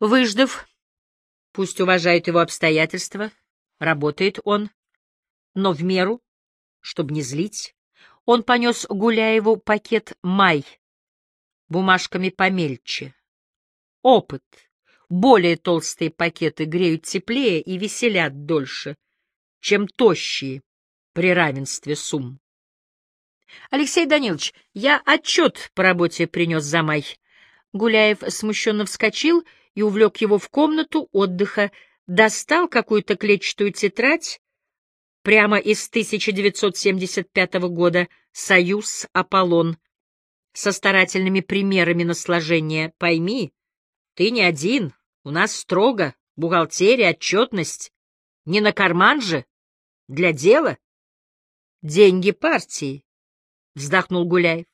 Выждав, пусть уважают его обстоятельства, работает он, но в меру, чтобы не злить, он понес Гуляеву пакет «Май», бумажками помельче. Опыт. Более толстые пакеты греют теплее и веселят дольше, чем тощие при равенстве сумм. Алексей Данилович, я отчет по работе принес за май. Гуляев смущенно вскочил и увлек его в комнату отдыха, достал какую-то клетчатую тетрадь, прямо из 1975 года «Союз Аполлон», со старательными примерами на. Пойми, ты не один, у нас строго, бухгалтерия, отчетность. Не на карман же, для дела. Деньги партии, — вздохнул Гуляев.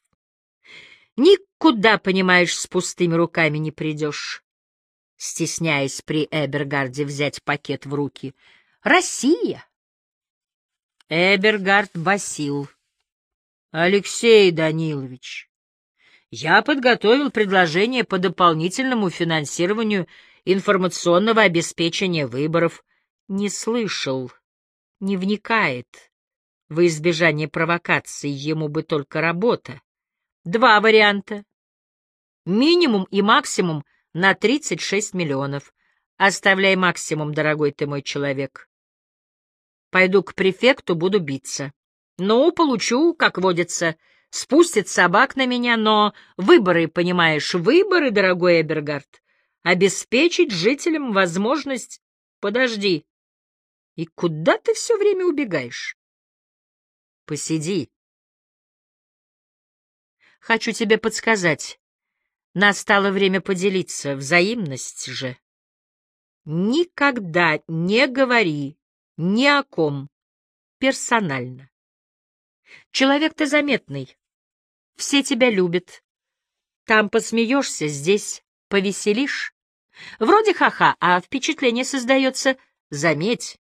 Никуда, понимаешь, с пустыми руками не придешь. Стесняясь при Эбергарде взять пакет в руки. Россия! Эбергард басил. Алексей Данилович, я подготовил предложение по дополнительному финансированию информационного обеспечения выборов. Не слышал, не вникает. В избежание провокаций ему бы только работа. Два варианта. Минимум и максимум на 36 миллионов. Оставляй максимум, дорогой ты мой человек. Пойду к префекту, буду биться. Ну, получу, как водится, спустит собак на меня, но выборы, понимаешь, выборы, дорогой Эбергард, обеспечить жителям возможность... Подожди. И куда ты все время убегаешь? Посиди. Хочу тебе подсказать. Настало время поделиться, взаимность же. Никогда не говори ни о ком персонально. Человек ты заметный, все тебя любят. Там посмеешься, здесь повеселишь. Вроде ха-ха, а впечатление создается, заметь,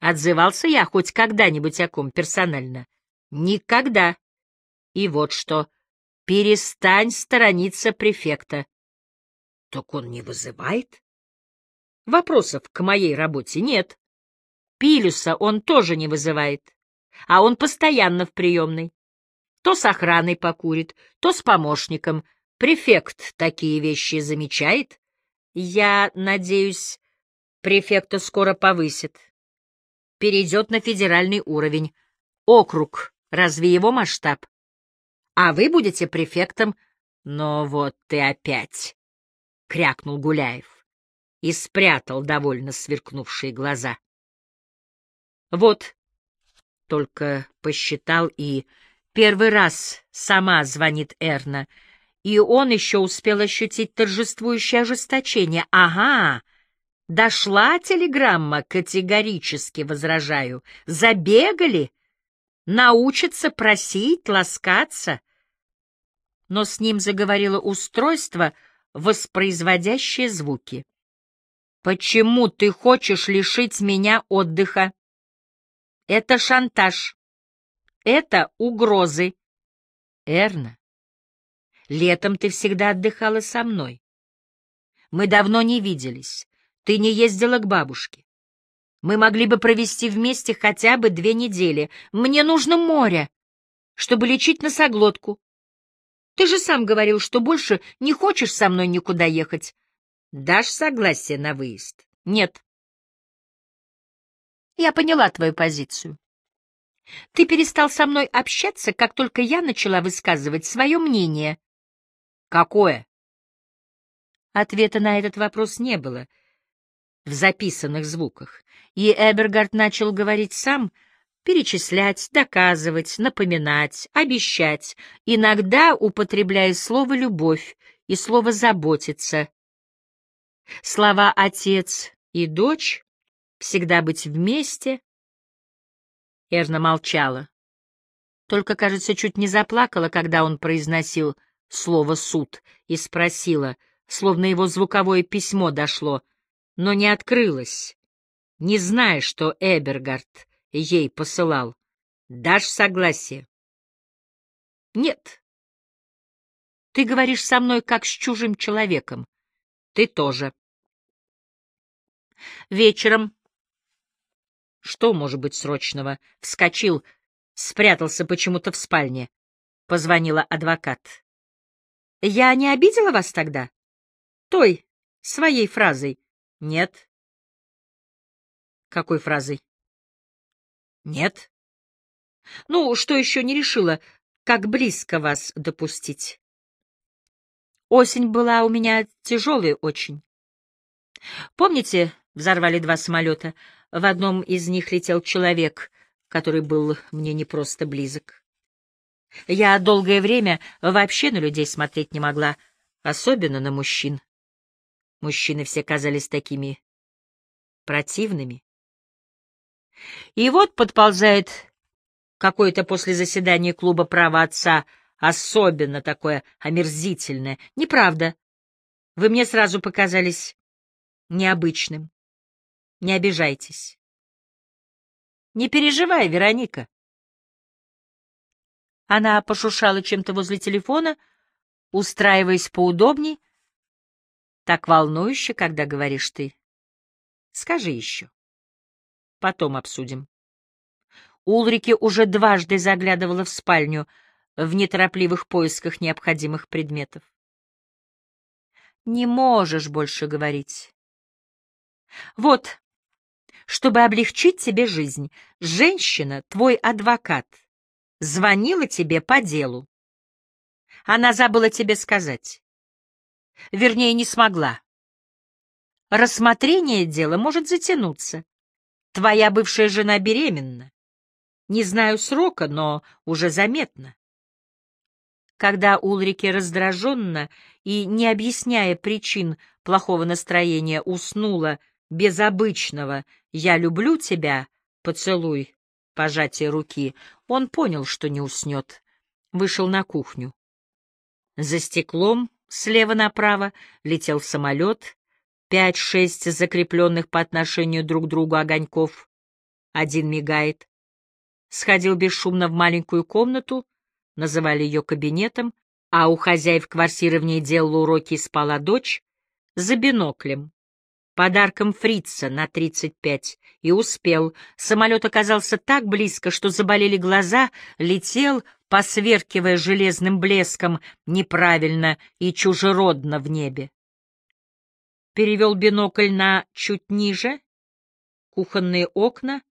Отзывался я хоть когда-нибудь о ком персонально? Никогда. И вот что. Перестань сторониться префекта. Так он не вызывает? Вопросов к моей работе нет. Пилюса он тоже не вызывает. А он постоянно в приемной. То с охраной покурит, то с помощником. Префект такие вещи замечает. Я надеюсь, префекта скоро повысит перейдет на федеральный уровень. Округ, разве его масштаб? А вы будете префектом. Но вот ты опять, — крякнул Гуляев и спрятал довольно сверкнувшие глаза. Вот, только посчитал и первый раз сама звонит Эрна, и он еще успел ощутить торжествующее ожесточение. Ага, — Дошла телеграмма, категорически возражаю. Забегали? Научатся просить, ласкаться. Но с ним заговорило устройство, воспроизводящее звуки. «Почему ты хочешь лишить меня отдыха?» «Это шантаж. Это угрозы. Эрна, летом ты всегда отдыхала со мной. Мы давно не виделись. Ты не ездила к бабушке. Мы могли бы провести вместе хотя бы две недели. Мне нужно море, чтобы лечить носоглотку. Ты же сам говорил, что больше не хочешь со мной никуда ехать. Дашь согласие на выезд? Нет. Я поняла твою позицию. Ты перестал со мной общаться, как только я начала высказывать свое мнение. Какое? Ответа на этот вопрос не было — в записанных звуках, и Эбергард начал говорить сам, перечислять, доказывать, напоминать, обещать, иногда употребляя слово «любовь» и слово «заботиться». Слова «отец» и «дочь» всегда быть вместе. Эрна молчала. Только, кажется, чуть не заплакала, когда он произносил слово «суд» и спросила, словно его звуковое письмо дошло — но не открылась, не зная, что Эбергард ей посылал. Дашь согласие? Нет. Ты говоришь со мной как с чужим человеком. Ты тоже. Вечером... Что может быть срочного? Вскочил, спрятался почему-то в спальне. Позвонила адвокат. Я не обидела вас тогда? Той, своей фразой. Нет. Какой фразой? Нет. Ну, что еще не решила, как близко вас допустить? Осень была у меня тяжелая очень. Помните, взорвали два самолета? В одном из них летел человек, который был мне не просто близок. Я долгое время вообще на людей смотреть не могла, особенно на мужчин. Мужчины все казались такими противными. И вот подползает какое-то после заседания клуба права отца, особенно такое омерзительное. Неправда. Вы мне сразу показались необычным. Не обижайтесь. Не переживай, Вероника. Она пошушала чем-то возле телефона, устраиваясь поудобней. Так волнующе, когда говоришь ты. Скажи еще. Потом обсудим. Улрике уже дважды заглядывала в спальню в неторопливых поисках необходимых предметов. Не можешь больше говорить. Вот, чтобы облегчить тебе жизнь, женщина, твой адвокат, звонила тебе по делу. Она забыла тебе сказать. Вернее, не смогла. Рассмотрение дела может затянуться. Твоя бывшая жена беременна. Не знаю срока, но уже заметно. Когда Улрике раздраженно и, не объясняя причин плохого настроения, уснула без обычного «я люблю тебя», поцелуй, пожатие руки, он понял, что не уснет. Вышел на кухню. За стеклом, слева направо, летел самолет, пять-шесть закрепленных по отношению друг к другу огоньков. Один мигает, сходил бесшумно в маленькую комнату, называли ее кабинетом, а у хозяев квартиры в ней делала уроки и спала дочь, за биноклем, подарком фрица на 35, и успел. Самолет оказался так близко, что заболели глаза, летел, посверкивая железным блеском, неправильно и чужеродно в небе. Перевел бинокль на чуть ниже, кухонные окна,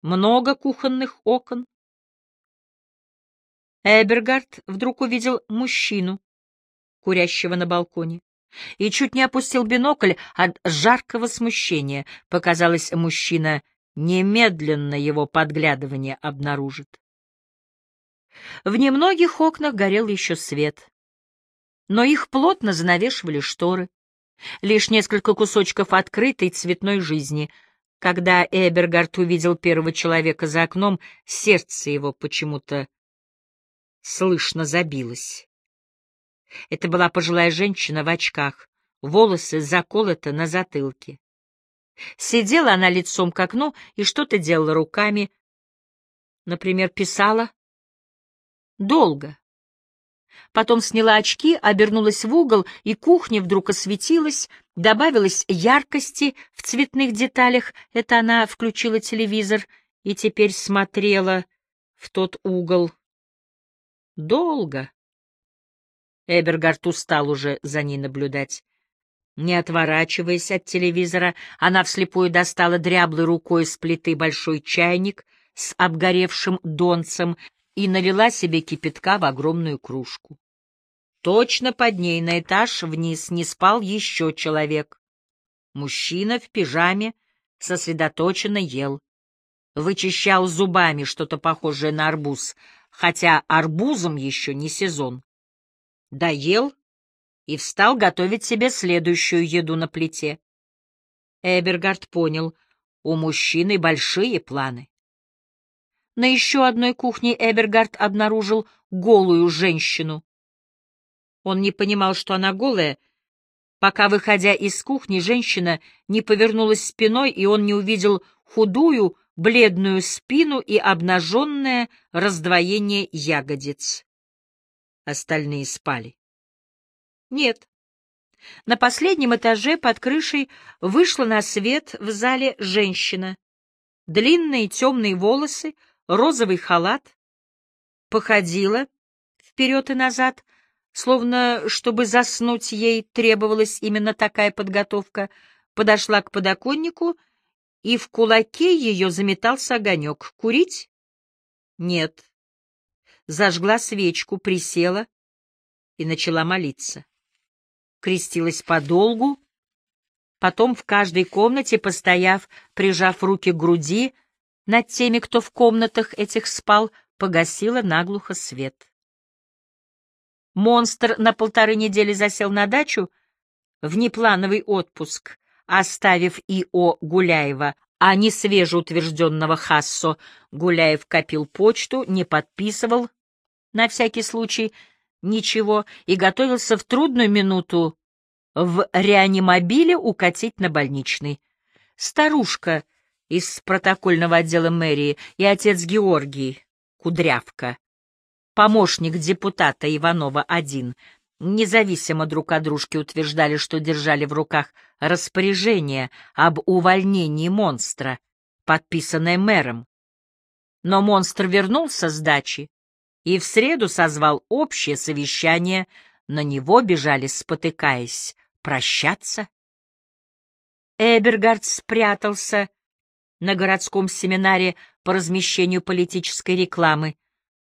много кухонных окон. Эбергард вдруг увидел мужчину, курящего на балконе, и чуть не опустил бинокль от жаркого смущения. Показалось, мужчина немедленно его подглядывание обнаружит. В немногих окнах горел еще свет, но их плотно занавешивали шторы. Лишь несколько кусочков открытой цветной жизни — когда Эбергард увидел первого человека за окном, сердце его почему-то слышно забилось. Это была пожилая женщина в очках, волосы заколоты на затылке. Сидела она лицом к окну и что-то делала руками, например, писала. Долго. Потом сняла очки, обернулась в угол, и кухня вдруг осветилась, добавилась яркости в цветных деталях. Это она включила телевизор и теперь смотрела в тот угол. Долго. Эбергард устал уже за ней наблюдать. Не отворачиваясь от телевизора, она вслепую достала дряблой рукой с плиты большой чайник с обгоревшим донцем и налила себе кипятка в огромную кружку. Точно под ней на этаж вниз не спал еще человек. Мужчина в пижаме сосредоточенно ел. Вычищал зубами что-то похожее на арбуз, хотя арбузом еще не сезон. Доел и встал готовить себе следующую еду на плите. Эбергард понял, у мужчины большие планы. На еще одной кухне Эбергард обнаружил голую женщину. Он не понимал, что она голая, пока, выходя из кухни, женщина не повернулась спиной, и он не увидел худую, бледную спину и обнаженное раздвоение ягодиц. Остальные спали. Нет. На последнем этаже под крышей вышла на свет в зале женщина. Длинные темные волосы, розовый халат. Походила вперед и назад, словно, чтобы заснуть ей требовалась именно такая подготовка, подошла к подоконнику, и в кулаке ее заметался огонек. «Курить?» «Нет». Зажгла свечку, присела и начала молиться крестилась подолгу, потом в каждой комнате, постояв, прижав руки к груди, над теми, кто в комнатах этих спал, погасила наглухо свет. Монстр на полторы недели засел на дачу в неплановый отпуск, оставив И.О. Гуляева, а не свежеутвержденного Хассо. Гуляев копил почту, не подписывал, на всякий случай, ничего и готовился в трудную минуту в реанимобиле укатить на больничный. Старушка из протокольного отдела мэрии и отец Георгий, Кудрявка, помощник депутата Иванова-1, независимо друг от дружки утверждали, что держали в руках распоряжение об увольнении монстра, подписанное мэром. Но монстр вернулся с дачи и в среду созвал общее совещание, на него бежали, спотыкаясь, прощаться. Эбергард спрятался на городском семинаре по размещению политической рекламы,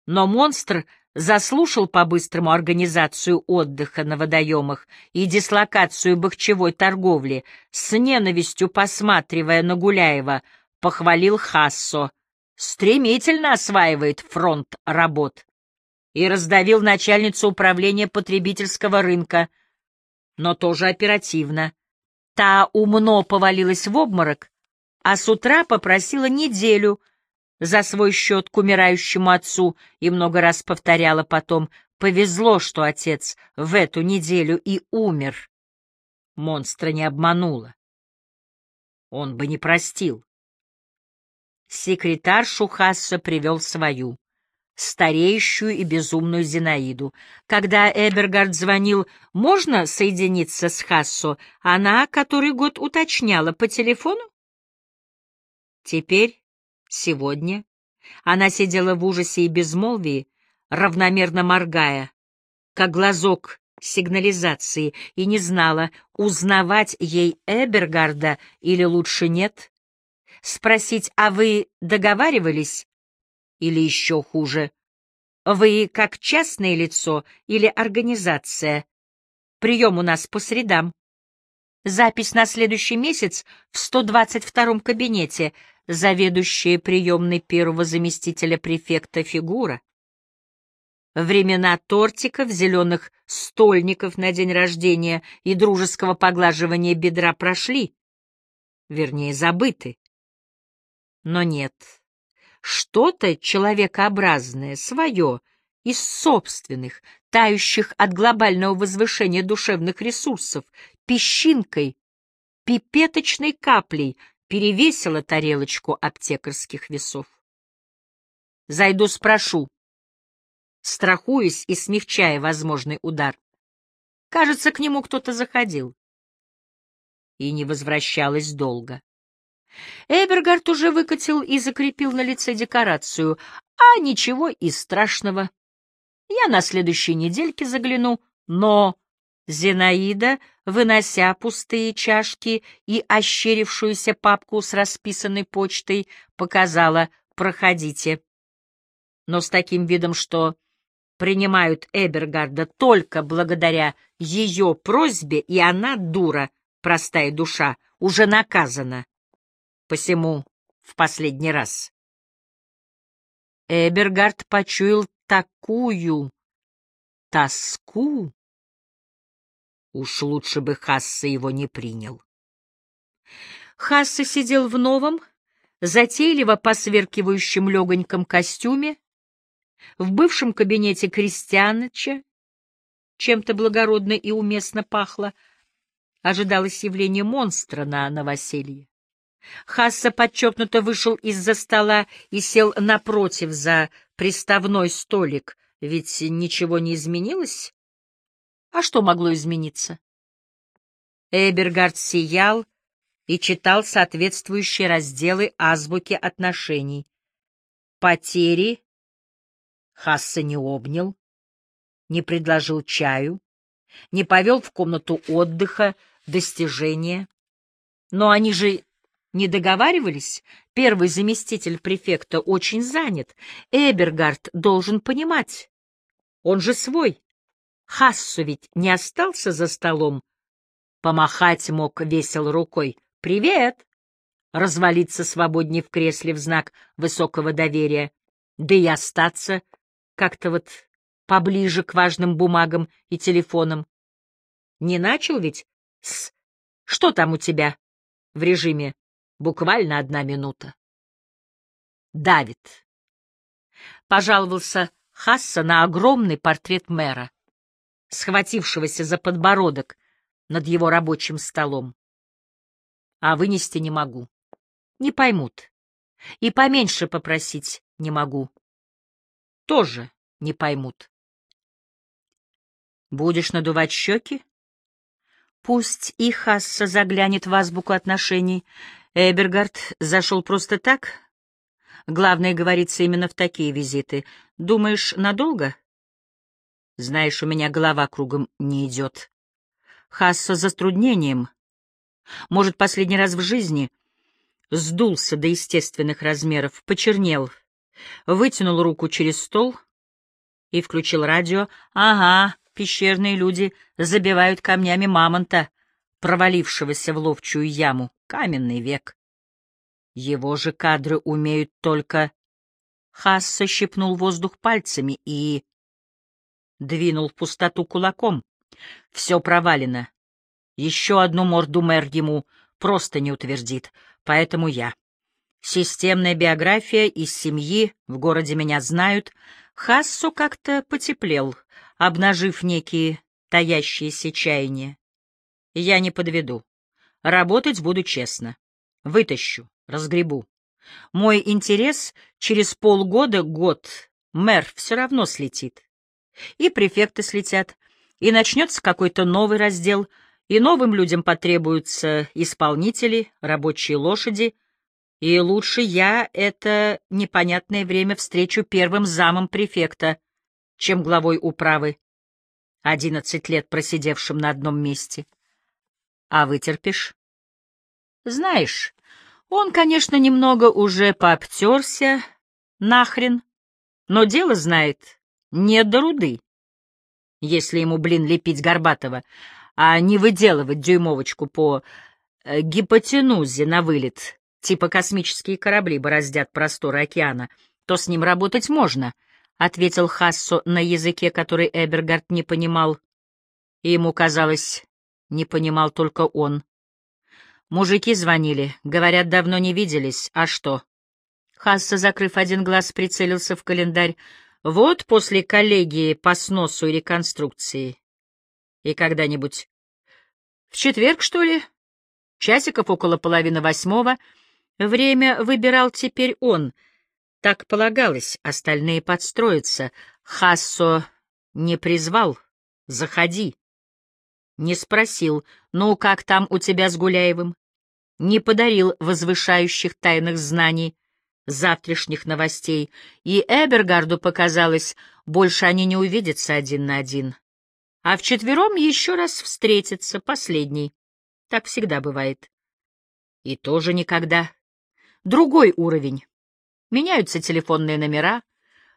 но монстр заслушал по-быстрому организацию отдыха на водоемах и дислокацию бахчевой торговли, с ненавистью посматривая на Гуляева, похвалил Хассо, стремительно осваивает фронт работ и раздавил начальницу управления потребительского рынка, но тоже оперативно. Та умно повалилась в обморок, а с утра попросила неделю за свой счет к умирающему отцу и много раз повторяла потом «Повезло, что отец в эту неделю и умер». Монстра не обманула. Он бы не простил. Секретарь Шухасса привел свою стареющую и безумную Зинаиду. Когда Эбергард звонил «Можно соединиться с Хассо?», она который год уточняла по телефону. Теперь, сегодня, она сидела в ужасе и безмолвии, равномерно моргая, как глазок сигнализации, и не знала, узнавать ей Эбергарда или лучше нет. Спросить, а вы договаривались? Или еще хуже, вы как частное лицо или организация? Прием у нас по средам. Запись на следующий месяц в 122-м кабинете, заведующая приемной первого заместителя префекта фигура. Времена тортиков, зеленых стольников на день рождения и дружеского поглаживания бедра прошли, вернее, забыты. Но нет, что-то человекообразное, свое, из собственных, тающих от глобального возвышения душевных ресурсов, песчинкой, пипеточной каплей перевесило тарелочку аптекарских весов. Зайду спрошу, страхуясь и смягчая возможный удар. Кажется, к нему кто-то заходил. И не возвращалась долго. Эбергард уже выкатил и закрепил на лице декорацию, а ничего и страшного. Я на следующей недельке загляну, но... Зинаида, вынося пустые чашки и ощерившуюся папку с расписанной почтой, показала «Проходите». Но с таким видом, что принимают Эбергарда только благодаря ее просьбе, и она, дура, простая душа, уже наказана посему в последний раз. Эбергард почуял такую тоску. Уж лучше бы Хасса его не принял. Хасса сидел в новом, затейливо посверкивающем легоньком костюме, в бывшем кабинете Крестьяныча, чем-то благородно и уместно пахло, ожидалось явление монстра на новоселье. Хасса подчеркнуто вышел из-за стола и сел напротив за приставной столик, ведь ничего не изменилось. А что могло измениться? Эбергард сиял и читал соответствующие разделы азбуки отношений. Потери Хасса не обнял, не предложил чаю, не повел в комнату отдыха, достижения. Но они же не договаривались? Первый заместитель префекта очень занят. Эбергард должен понимать. Он же свой. Хассу ведь не остался за столом. Помахать мог весел рукой. «Привет!» Развалиться свободнее в кресле в знак высокого доверия. Да и остаться как-то вот поближе к важным бумагам и телефонам. Не начал ведь с «Что там у тебя?» в режиме Буквально одна минута. Давид. Пожаловался Хасса на огромный портрет мэра, схватившегося за подбородок над его рабочим столом. А вынести не могу. Не поймут. И поменьше попросить не могу. Тоже не поймут. Будешь надувать щеки? Пусть и Хасса заглянет в азбуку отношений, Эбергард зашел просто так? Главное, говорится именно в такие визиты. Думаешь, надолго? Знаешь, у меня голова кругом не идет. Хасса за затруднением. Может, последний раз в жизни сдулся до естественных размеров, почернел, вытянул руку через стол и включил радио. Ага, пещерные люди забивают камнями мамонта, провалившегося в ловчую яму. Каменный век. Его же кадры умеют только... Хасса щипнул воздух пальцами и... Двинул в пустоту кулаком. Все провалено. Еще одну морду мэр ему просто не утвердит, поэтому я. Системная биография из семьи, в городе меня знают. Хассу как-то потеплел, обнажив некие таящиеся чаяния. Я не подведу. Работать буду честно. Вытащу, разгребу. Мой интерес через полгода-год мэр все равно слетит. И префекты слетят, и начнется какой-то новый раздел, и новым людям потребуются исполнители, рабочие лошади, и лучше я это непонятное время встречу первым замом префекта, чем главой управы, одиннадцать лет просидевшим на одном месте. А вытерпишь? Знаешь, он, конечно, немного уже пообтерся, нахрен, но дело знает не до руды. Если ему, блин, лепить Горбатова, а не выделывать дюймовочку по э, гипотенузе на вылет, типа космические корабли бороздят просторы океана, то с ним работать можно, — ответил Хассо на языке, который Эбергард не понимал. И ему казалось, не понимал только он. Мужики звонили, говорят, давно не виделись. А что? Хасса, закрыв один глаз, прицелился в календарь. Вот после коллегии по сносу и реконструкции. И когда-нибудь... В четверг, что ли? Часиков около половины восьмого. Время выбирал теперь он. Так полагалось, остальные подстроятся. Хассо не призвал. Заходи. Не спросил, ну, как там у тебя с Гуляевым? Не подарил возвышающих тайных знаний, завтрашних новостей, и Эбергарду показалось, больше они не увидятся один на один. А вчетвером еще раз встретятся, последний. Так всегда бывает. И тоже никогда. Другой уровень. Меняются телефонные номера,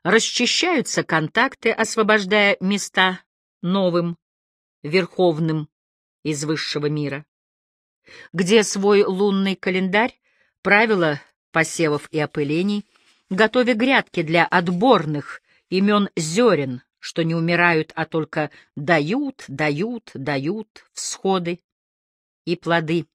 расчищаются контакты, освобождая места новым верховным из высшего мира. Где свой лунный календарь, правила посевов и опылений, готовя грядки для отборных имен зерен, что не умирают, а только дают, дают, дают всходы и плоды.